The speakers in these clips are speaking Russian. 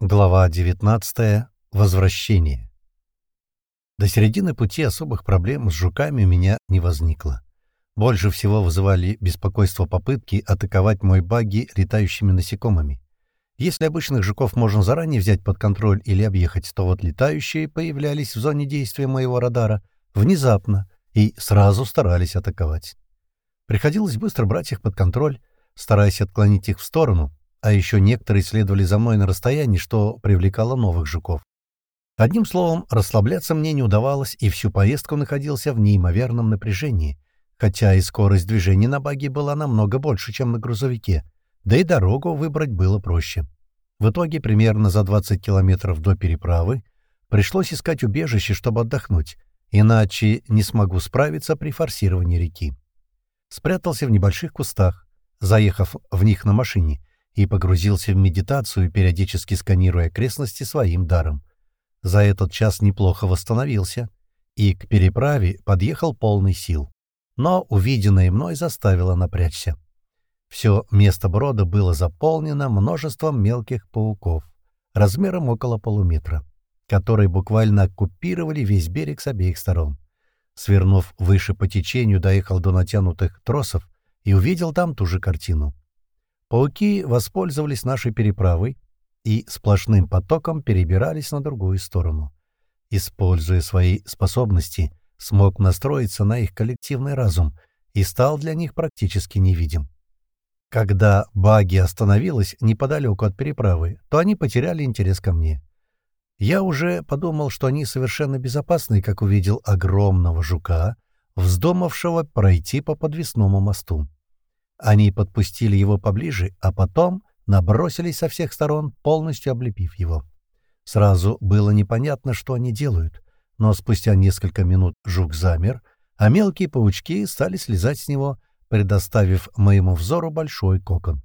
Глава 19. Возвращение. До середины пути особых проблем с жуками у меня не возникло. Больше всего вызывали беспокойство попытки атаковать мой багги летающими насекомыми. Если обычных жуков можно заранее взять под контроль или объехать, то вот летающие появлялись в зоне действия моего радара внезапно и сразу старались атаковать. Приходилось быстро брать их под контроль, стараясь отклонить их в сторону, а еще некоторые следовали за мной на расстоянии, что привлекало новых жуков. Одним словом, расслабляться мне не удавалось, и всю поездку находился в неимоверном напряжении, хотя и скорость движения на баге была намного больше, чем на грузовике, да и дорогу выбрать было проще. В итоге, примерно за 20 километров до переправы, пришлось искать убежище, чтобы отдохнуть, иначе не смогу справиться при форсировании реки. Спрятался в небольших кустах, заехав в них на машине — и погрузился в медитацию, периодически сканируя окрестности своим даром. За этот час неплохо восстановился и к переправе подъехал полный сил. Но увиденное мной заставило напрячься. Все место брода было заполнено множеством мелких пауков, размером около полуметра, которые буквально оккупировали весь берег с обеих сторон. Свернув выше по течению, доехал до натянутых тросов и увидел там ту же картину. Пауки воспользовались нашей переправой и сплошным потоком перебирались на другую сторону. Используя свои способности, смог настроиться на их коллективный разум и стал для них практически невидим. Когда баги остановилась неподалеку от переправы, то они потеряли интерес ко мне. Я уже подумал, что они совершенно безопасны, как увидел огромного жука, вздумавшего пройти по подвесному мосту. Они подпустили его поближе, а потом набросились со всех сторон, полностью облепив его. Сразу было непонятно, что они делают, но спустя несколько минут жук замер, а мелкие паучки стали слезать с него, предоставив моему взору большой кокон.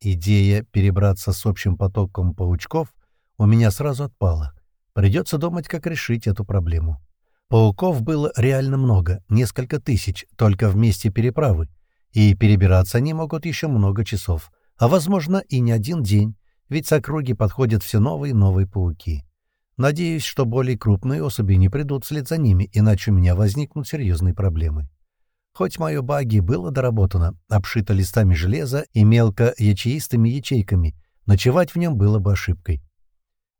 Идея перебраться с общим потоком паучков у меня сразу отпала. Придется думать, как решить эту проблему. Пауков было реально много, несколько тысяч, только в месте переправы — и перебираться они могут еще много часов, а, возможно, и не один день, ведь с округи подходят все новые и новые пауки. Надеюсь, что более крупные особи не придут вслед за ними, иначе у меня возникнут серьезные проблемы. Хоть мое баги было доработано, обшито листами железа и мелко ячеистыми ячейками, ночевать в нем было бы ошибкой.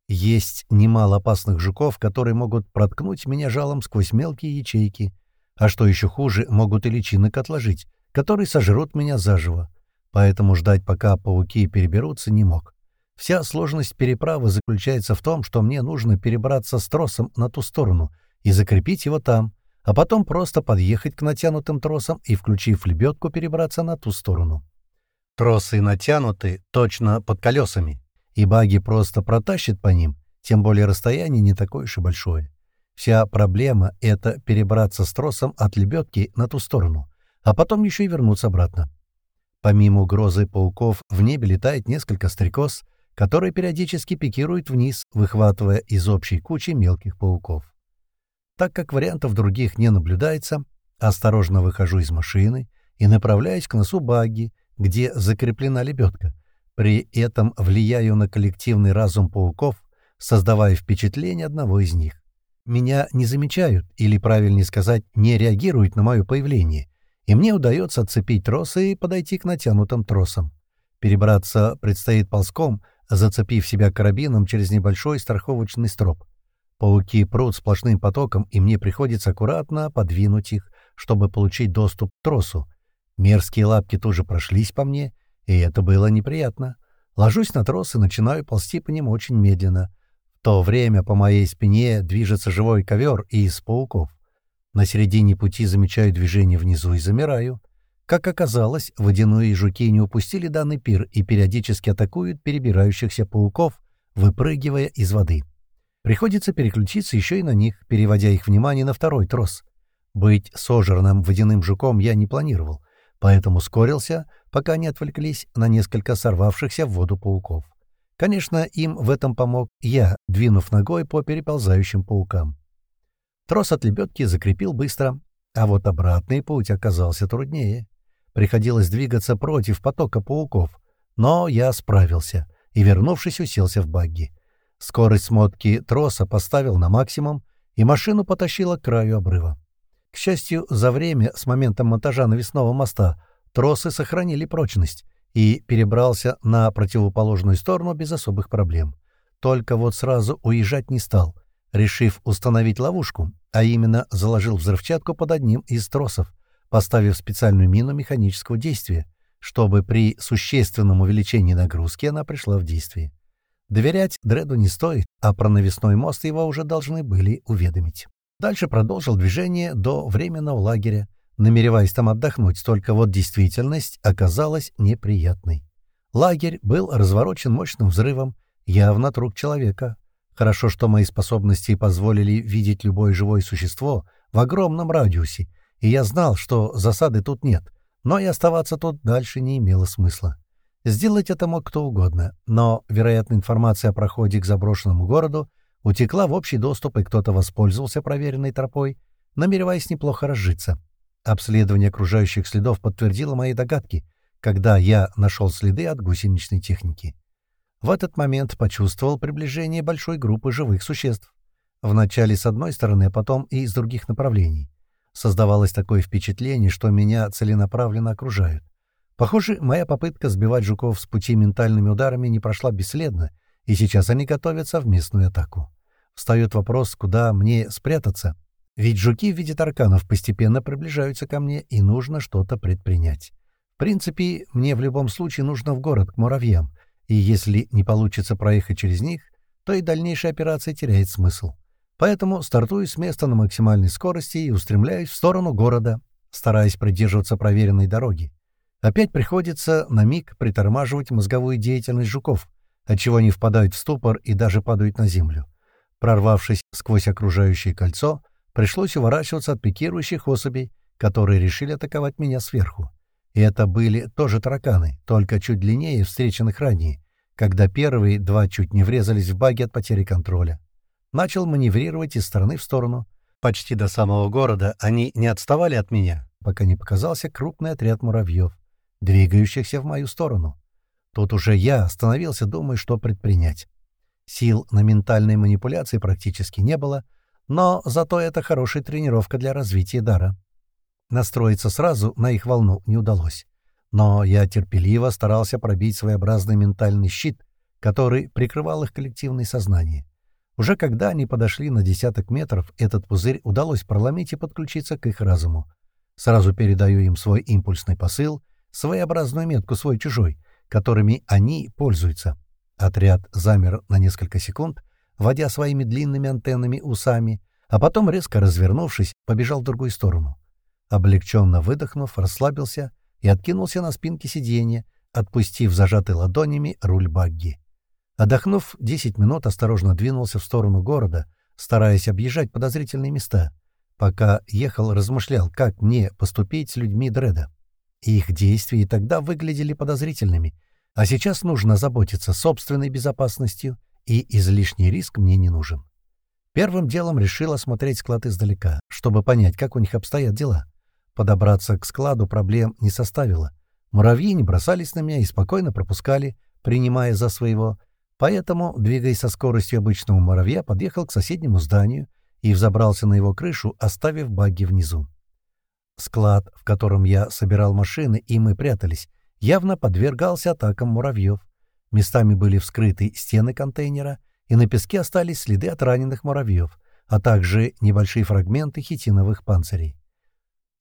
Есть немало опасных жуков, которые могут проткнуть меня жалом сквозь мелкие ячейки, а что еще хуже, могут и личинок отложить, которые сожрут меня заживо. Поэтому ждать, пока пауки переберутся, не мог. Вся сложность переправы заключается в том, что мне нужно перебраться с тросом на ту сторону и закрепить его там, а потом просто подъехать к натянутым тросам и, включив лебедку, перебраться на ту сторону. Тросы натянуты точно под колесами, и баги просто протащат по ним, тем более расстояние не такое уж и большое. Вся проблема — это перебраться с тросом от лебедки на ту сторону а потом еще и вернуться обратно. Помимо угрозы пауков, в небе летает несколько стрекоз, которые периодически пикируют вниз, выхватывая из общей кучи мелких пауков. Так как вариантов других не наблюдается, осторожно выхожу из машины и направляюсь к носу багги, где закреплена лебедка. При этом влияю на коллективный разум пауков, создавая впечатление одного из них. Меня не замечают, или, правильнее сказать, не реагируют на мое появление, и мне удается отцепить тросы и подойти к натянутым тросам. Перебраться предстоит ползком, зацепив себя карабином через небольшой страховочный строп. Пауки прут сплошным потоком, и мне приходится аккуратно подвинуть их, чтобы получить доступ к тросу. Мерзкие лапки тоже прошлись по мне, и это было неприятно. Ложусь на трос и начинаю ползти по ним очень медленно. В то время по моей спине движется живой ковер из пауков. На середине пути замечаю движение внизу и замираю. Как оказалось, водяные жуки не упустили данный пир и периодически атакуют перебирающихся пауков, выпрыгивая из воды. Приходится переключиться еще и на них, переводя их внимание на второй трос. Быть сожранным водяным жуком я не планировал, поэтому ускорился, пока не отвлеклись на несколько сорвавшихся в воду пауков. Конечно, им в этом помог я, двинув ногой по переползающим паукам. Трос от лебедки закрепил быстро, а вот обратный путь оказался труднее. Приходилось двигаться против потока пауков, но я справился и, вернувшись, уселся в багги. Скорость смотки троса поставил на максимум, и машину потащило к краю обрыва. К счастью, за время с момента монтажа навесного моста тросы сохранили прочность, и перебрался на противоположную сторону без особых проблем. Только вот сразу уезжать не стал, решив установить ловушку, а именно заложил взрывчатку под одним из тросов, поставив специальную мину механического действия, чтобы при существенном увеличении нагрузки она пришла в действие. Доверять Дреду не стоит, а про навесной мост его уже должны были уведомить. Дальше продолжил движение до временного лагеря, намереваясь там отдохнуть, только вот действительность оказалась неприятной. Лагерь был разворочен мощным взрывом, явно от рук человека. Хорошо, что мои способности позволили видеть любое живое существо в огромном радиусе, и я знал, что засады тут нет, но и оставаться тут дальше не имело смысла. Сделать это мог кто угодно, но, вероятно, информация о проходе к заброшенному городу утекла в общий доступ, и кто-то воспользовался проверенной тропой, намереваясь неплохо разжиться. Обследование окружающих следов подтвердило мои догадки, когда я нашел следы от гусеничной техники. В этот момент почувствовал приближение большой группы живых существ. Вначале с одной стороны, а потом и из других направлений. Создавалось такое впечатление, что меня целенаправленно окружают. Похоже, моя попытка сбивать жуков с пути ментальными ударами не прошла бесследно, и сейчас они готовятся в местную атаку. Встает вопрос, куда мне спрятаться. Ведь жуки в виде тарканов постепенно приближаются ко мне, и нужно что-то предпринять. В принципе, мне в любом случае нужно в город, к муравьям, и если не получится проехать через них, то и дальнейшая операция теряет смысл. Поэтому стартую с места на максимальной скорости и устремляюсь в сторону города, стараясь придерживаться проверенной дороги. Опять приходится на миг притормаживать мозговую деятельность жуков, отчего они впадают в ступор и даже падают на землю. Прорвавшись сквозь окружающее кольцо, пришлось уворачиваться от пикирующих особей, которые решили атаковать меня сверху. Это были тоже тараканы, только чуть длиннее встреченных ранее, когда первые два чуть не врезались в баги от потери контроля начал маневрировать из стороны в сторону. Почти до самого города они не отставали от меня, пока не показался крупный отряд муравьев, двигающихся в мою сторону. Тут уже я остановился, думая, что предпринять. Сил на ментальные манипуляции практически не было, но зато это хорошая тренировка для развития дара. Настроиться сразу на их волну не удалось. Но я терпеливо старался пробить своеобразный ментальный щит, который прикрывал их коллективное сознание. Уже когда они подошли на десяток метров, этот пузырь удалось проломить и подключиться к их разуму. Сразу передаю им свой импульсный посыл, своеобразную метку свой-чужой, которыми они пользуются. Отряд замер на несколько секунд, водя своими длинными антеннами усами, а потом, резко развернувшись, побежал в другую сторону. Облегченно выдохнув, расслабился и откинулся на спинке сиденья, отпустив зажатый ладонями руль багги. Отдохнув 10 минут, осторожно двинулся в сторону города, стараясь объезжать подозрительные места. Пока ехал, размышлял, как мне поступить с людьми Дреда. Их действия и тогда выглядели подозрительными, а сейчас нужно заботиться собственной безопасностью, и излишний риск мне не нужен. Первым делом решил осмотреть склад издалека, чтобы понять, как у них обстоят дела. Подобраться к складу проблем не составило. Муравьи не бросались на меня и спокойно пропускали, принимая за своего, Поэтому, двигаясь со скоростью обычного муравья, подъехал к соседнему зданию и взобрался на его крышу, оставив багги внизу. Склад, в котором я собирал машины и мы прятались, явно подвергался атакам муравьев. Местами были вскрыты стены контейнера, и на песке остались следы от раненых муравьев, а также небольшие фрагменты хитиновых панцирей.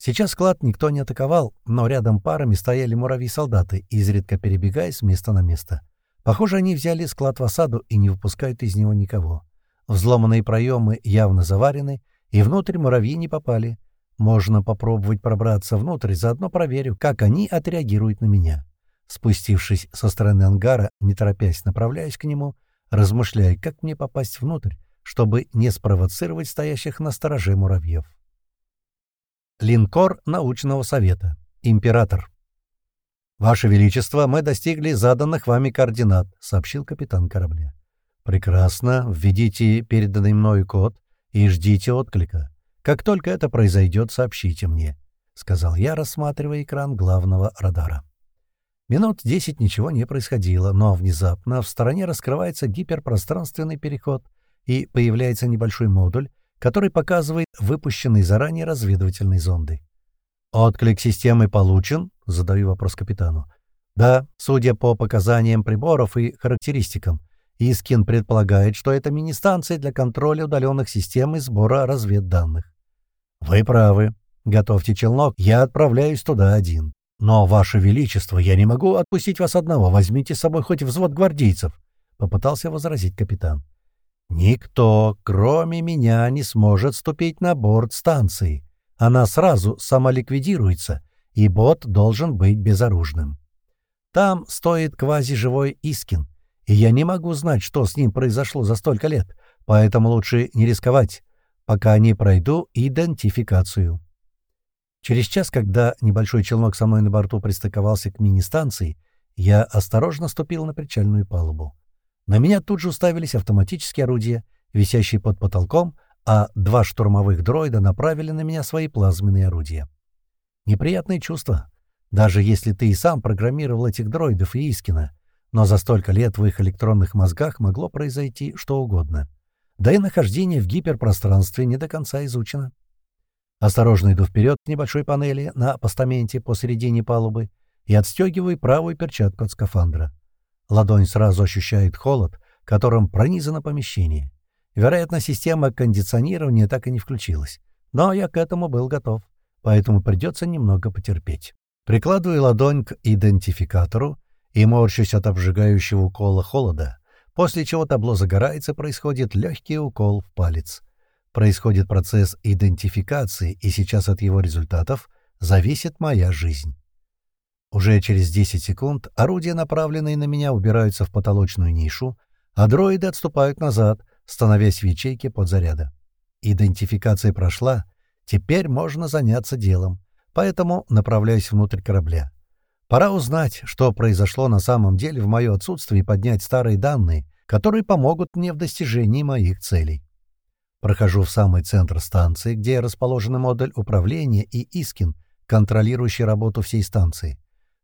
Сейчас склад никто не атаковал, но рядом парами стояли муравьи-солдаты, изредка перебегая с места на место. Похоже, они взяли склад в осаду и не выпускают из него никого. Взломанные проемы явно заварены, и внутрь муравьи не попали. Можно попробовать пробраться внутрь, заодно проверю, как они отреагируют на меня. Спустившись со стороны ангара, не торопясь, направляюсь к нему, размышляя, как мне попасть внутрь, чтобы не спровоцировать стоящих на стороже муравьев. Линкор научного совета. Император. «Ваше Величество, мы достигли заданных вами координат», — сообщил капитан корабля. «Прекрасно. Введите переданный мною код и ждите отклика. Как только это произойдет, сообщите мне», — сказал я, рассматривая экран главного радара. Минут десять ничего не происходило, но внезапно в стороне раскрывается гиперпространственный переход, и появляется небольшой модуль, который показывает выпущенные заранее разведывательные зонды. «Отклик системы получен?» — задаю вопрос капитану. «Да, судя по показаниям приборов и характеристикам, Искин предполагает, что это мини-станция для контроля удаленных систем и сбора разведданных». «Вы правы. Готовьте челнок, я отправляюсь туда один. «Но, Ваше Величество, я не могу отпустить вас одного. Возьмите с собой хоть взвод гвардейцев», — попытался возразить капитан. «Никто, кроме меня, не сможет ступить на борт станции. Она сразу самоликвидируется, и бот должен быть безоружным. Там стоит квазиживой Искин, и я не могу знать, что с ним произошло за столько лет, поэтому лучше не рисковать, пока не пройду идентификацию». Через час, когда небольшой челнок со мной на борту пристыковался к мини-станции, я осторожно ступил на причальную палубу. На меня тут же уставились автоматические орудия, висящие под потолком, а два штурмовых дроида направили на меня свои плазменные орудия. Неприятное чувство, даже если ты и сам программировал этих дроидов и Искина, но за столько лет в их электронных мозгах могло произойти что угодно. Да и нахождение в гиперпространстве не до конца изучено. Осторожно иду вперед к небольшой панели на постаменте посередине палубы и отстегиваю правую перчатку от скафандра. Ладонь сразу ощущает холод, которым пронизано помещение. Вероятно, система кондиционирования так и не включилась. Но я к этому был готов, поэтому придется немного потерпеть. Прикладываю ладонь к идентификатору и морщусь от обжигающего укола холода, после чего табло загорается, происходит легкий укол в палец. Происходит процесс идентификации, и сейчас от его результатов зависит моя жизнь. Уже через 10 секунд орудия, направленные на меня, убираются в потолочную нишу, а дроиды отступают назад, становясь в ячейке подзаряда. Идентификация прошла, теперь можно заняться делом, поэтому направляюсь внутрь корабля. Пора узнать, что произошло на самом деле в мое отсутствие и поднять старые данные, которые помогут мне в достижении моих целей. Прохожу в самый центр станции, где расположены модуль управления и Искин, контролирующий работу всей станции.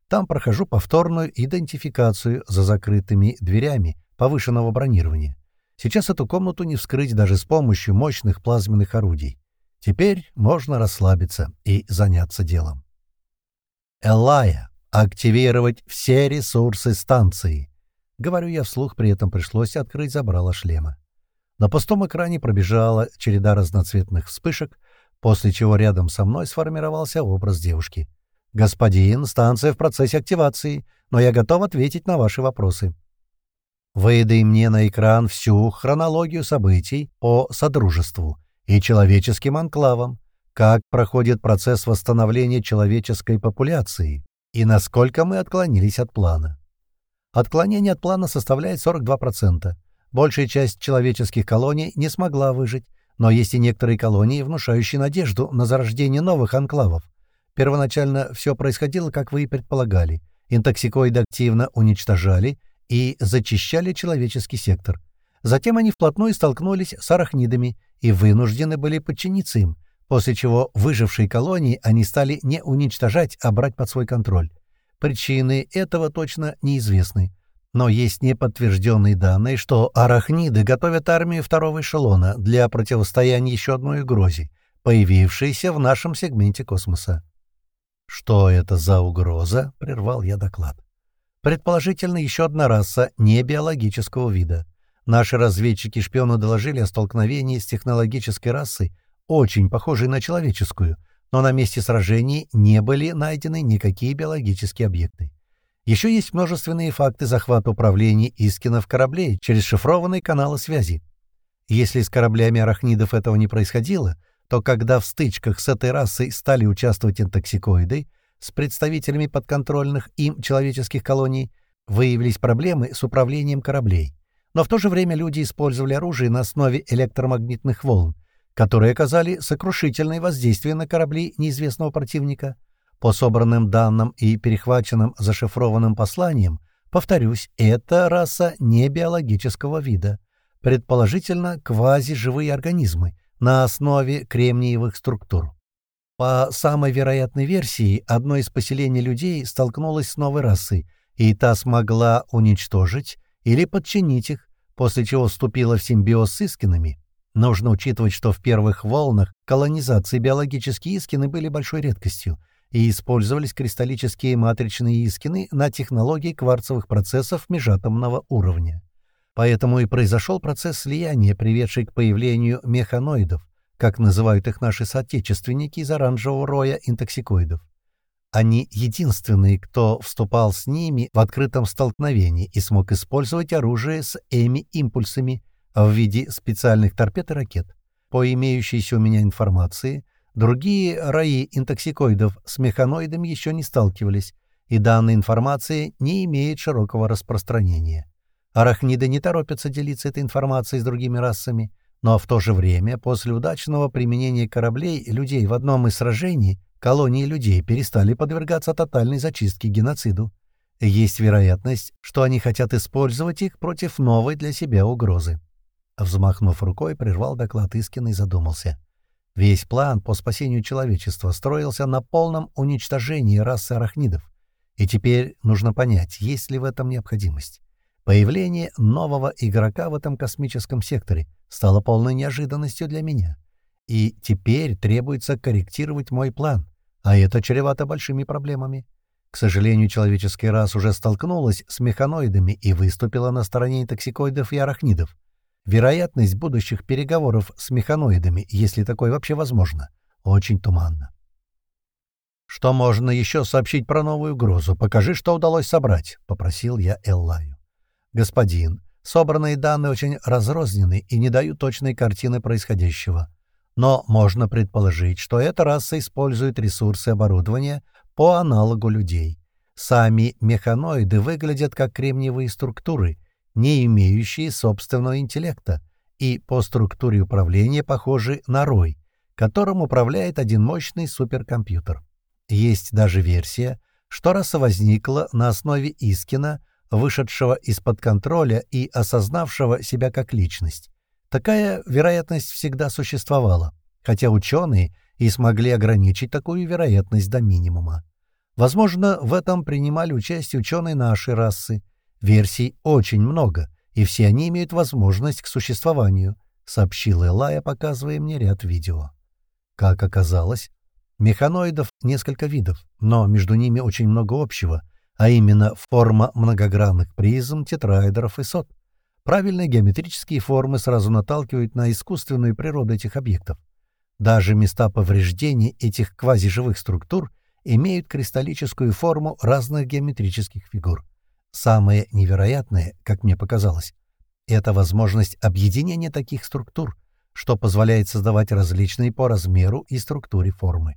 Там прохожу повторную идентификацию за закрытыми дверями повышенного бронирования. Сейчас эту комнату не вскрыть даже с помощью мощных плазменных орудий. Теперь можно расслабиться и заняться делом. Элая, активировать все ресурсы станции. Говорю я вслух, при этом пришлось открыть забрало шлема. На пустом экране пробежала череда разноцветных вспышек, после чего рядом со мной сформировался образ девушки. «Господин, станция в процессе активации, но я готов ответить на ваши вопросы». «Выдай мне на экран всю хронологию событий по Содружеству и человеческим анклавам, как проходит процесс восстановления человеческой популяции и насколько мы отклонились от плана». Отклонение от плана составляет 42%. Большая часть человеческих колоний не смогла выжить, но есть и некоторые колонии, внушающие надежду на зарождение новых анклавов. Первоначально все происходило, как вы и предполагали. Интоксикоиды активно уничтожали и зачищали человеческий сектор. Затем они вплотную столкнулись с арахнидами и вынуждены были подчиниться им, после чего выжившие колонии они стали не уничтожать, а брать под свой контроль. Причины этого точно неизвестны. Но есть неподтвержденные данные, что арахниды готовят армию второго эшелона для противостояния еще одной угрозе, появившейся в нашем сегменте космоса. «Что это за угроза?» — прервал я доклад. «Предположительно, еще одна раса небиологического вида. Наши разведчики-шпионы доложили о столкновении с технологической расой, очень похожей на человеческую, но на месте сражений не были найдены никакие биологические объекты. Еще есть множественные факты захвата управления Искинов кораблей через шифрованные каналы связи. Если с кораблями арахнидов этого не происходило, то когда в стычках с этой расой стали участвовать интоксикоиды с представителями подконтрольных им человеческих колоний, выявились проблемы с управлением кораблей. Но в то же время люди использовали оружие на основе электромагнитных волн, которые оказали сокрушительное воздействие на корабли неизвестного противника — по собранным данным и перехваченным зашифрованным посланиям, повторюсь, это раса не биологического вида, предположительно квазиживые организмы на основе кремниевых структур. По самой вероятной версии, одно из поселений людей столкнулось с новой расой, и та смогла уничтожить или подчинить их, после чего вступила в симбиоз с Искинами. Нужно учитывать, что в первых волнах колонизации биологические Искины были большой редкостью, и использовались кристаллические матричные Искины на технологии кварцевых процессов межатомного уровня. Поэтому и произошел процесс слияния, приведший к появлению механоидов, как называют их наши соотечественники из оранжевого роя интоксикоидов. Они единственные, кто вступал с ними в открытое столкновение и смог использовать оружие с ЭМИ-импульсами в виде специальных торпед и ракет. По имеющейся у меня информации, другие рои интоксикоидов с механоидами еще не сталкивались, и данная информация не имеет широкого распространения. Арахниды не торопятся делиться этой информацией с другими расами, но в то же время, после удачного применения кораблей людей в одном из сражений, колонии людей перестали подвергаться тотальной зачистке геноциду. Есть вероятность, что они хотят использовать их против новой для себя угрозы. Взмахнув рукой, прервал доклад Искина и задумался. Весь план по спасению человечества строился на полном уничтожении расы арахнидов. И теперь нужно понять, есть ли в этом необходимость. Появление нового игрока в этом космическом секторе стало полной неожиданностью для меня. И теперь требуется корректировать мой план, а это чревато большими проблемами. К сожалению, человеческая раса уже столкнулась с механоидами и выступила на стороне токсикоидов и арахнидов. Вероятность будущих переговоров с механоидами, если такое вообще возможно, очень туманна. «Что можно еще сообщить про новую угрозу? Покажи, что удалось собрать», — попросил я Эллаю. «Господин, собранные данные очень разрознены и не дают точной картины происходящего. Но можно предположить, что эта раса использует ресурсы оборудования по аналогу людей. Сами механоиды выглядят как кремниевые структуры, не имеющие собственного интеллекта, и по структуре управления похожи на рой, которым управляет один мощный суперкомпьютер. Есть даже версия, что раса возникла на основе Искина вышедшего из-под контроля и осознавшего себя как личность. Такая вероятность всегда существовала, хотя ученые и смогли ограничить такую вероятность до минимума. Возможно, в этом принимали участие ученые нашей расы. Версий очень много, и все они имеют возможность к существованию, сообщил Элая, показывая мне ряд видео. Как оказалось, механоидов несколько видов, но между ними очень много общего — а именно форма многогранных призм, тетраэдеров и сот. Правильные геометрические формы сразу наталкивают на искусственную природу этих объектов. Даже места повреждения этих квазиживых структур имеют кристаллическую форму разных геометрических фигур. Самое невероятное, как мне показалось, это возможность объединения таких структур, что позволяет создавать различные по размеру и структуре формы.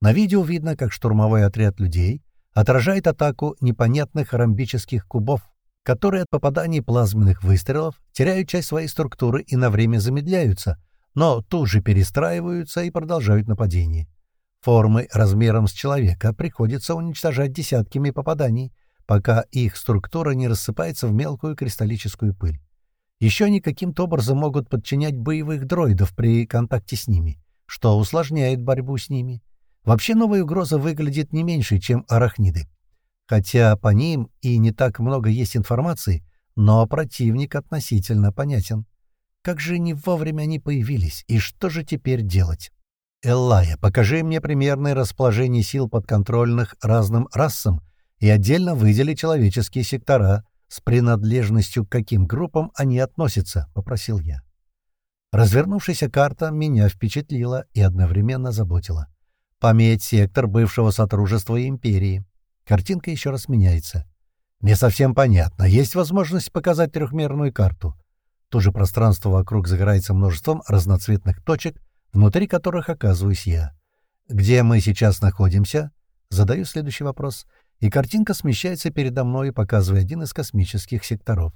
На видео видно, как штурмовой отряд людей отражает атаку непонятных ромбических кубов, которые от попаданий плазменных выстрелов теряют часть своей структуры и на время замедляются, но тут же перестраиваются и продолжают нападение. Формы размером с человека приходится уничтожать десятками попаданий, пока их структура не рассыпается в мелкую кристаллическую пыль. Еще они каким-то образом могут подчинять боевых дроидов при контакте с ними, что усложняет борьбу с ними. Вообще новая угроза выглядит не меньше, чем арахниды. Хотя по ним и не так много есть информации, но противник относительно понятен. Как же не вовремя они появились, и что же теперь делать? Эллая, покажи мне примерное расположение сил подконтрольных разным расам и отдельно выдели человеческие сектора, с принадлежностью к каким группам они относятся, — попросил я. Развернувшаяся карта меня впечатлила и одновременно заботила. Пометь сектор бывшего Сотрудничества Империи. Картинка еще раз меняется. Не совсем понятно. Есть возможность показать трехмерную карту. То же пространство вокруг загорается множеством разноцветных точек, внутри которых оказываюсь я. Где мы сейчас находимся? Задаю следующий вопрос. И картинка смещается передо мной, показывая один из космических секторов.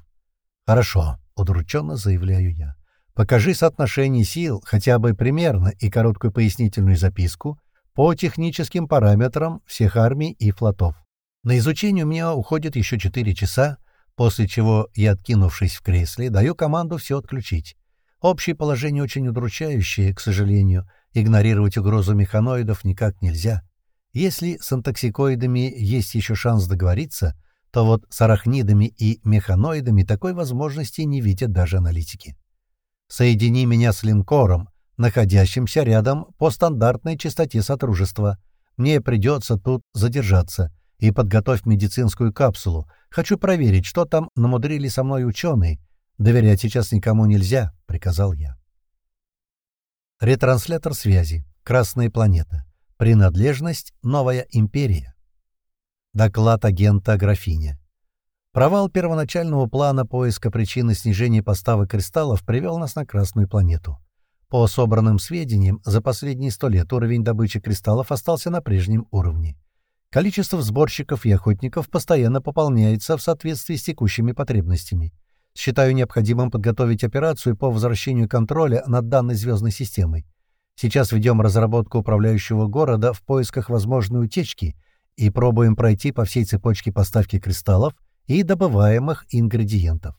«Хорошо», — удрученно заявляю я. «Покажи соотношение сил, хотя бы примерно, и короткую пояснительную записку, по техническим параметрам всех армий и флотов. На изучение у меня уходит еще 4 часа, после чего я, откинувшись в кресле, даю команду все отключить. Общее положение очень удручающее, к сожалению, игнорировать угрозу механоидов никак нельзя. Если с антоксикоидами есть еще шанс договориться, то вот с арахнидами и механоидами такой возможности не видят даже аналитики. Соедини меня с линкором, находящимся рядом по стандартной частоте Сотрудничества. Мне придется тут задержаться. И подготовь медицинскую капсулу. Хочу проверить, что там намудрили со мной ученые. Доверять сейчас никому нельзя, — приказал я. Ретранслятор связи. Красная планета. Принадлежность — новая империя. Доклад агента Графиня. Провал первоначального плана поиска причины снижения поставок кристаллов привел нас на Красную планету. По собранным сведениям, за последние сто лет уровень добычи кристаллов остался на прежнем уровне. Количество сборщиков и охотников постоянно пополняется в соответствии с текущими потребностями. Считаю необходимым подготовить операцию по возвращению контроля над данной звездной системой. Сейчас ведем разработку управляющего города в поисках возможной утечки и пробуем пройти по всей цепочке поставки кристаллов и добываемых ингредиентов.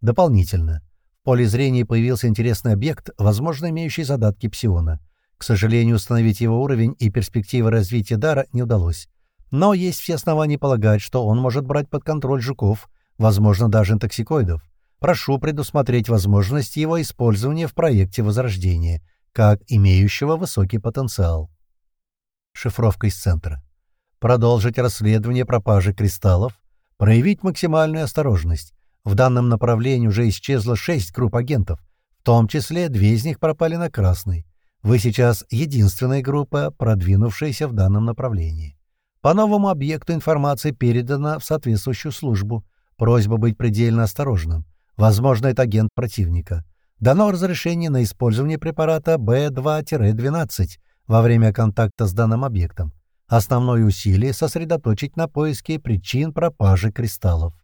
Дополнительно. Поле зрения появился интересный объект, возможно, имеющий задатки псиона. К сожалению, установить его уровень и перспективы развития дара не удалось. Но есть все основания полагать, что он может брать под контроль жуков, возможно, даже токсикоидов. Прошу предусмотреть возможность его использования в проекте Возрождения, как имеющего высокий потенциал. Шифровка из центра. Продолжить расследование пропажи кристаллов, проявить максимальную осторожность. В данном направлении уже исчезло шесть групп агентов, в том числе две из них пропали на красный. Вы сейчас единственная группа, продвинувшаяся в данном направлении. По новому объекту информация передана в соответствующую службу. Просьба быть предельно осторожным. Возможно, это агент противника. Дано разрешение на использование препарата B2-12 во время контакта с данным объектом. Основное усилие сосредоточить на поиске причин пропажи кристаллов.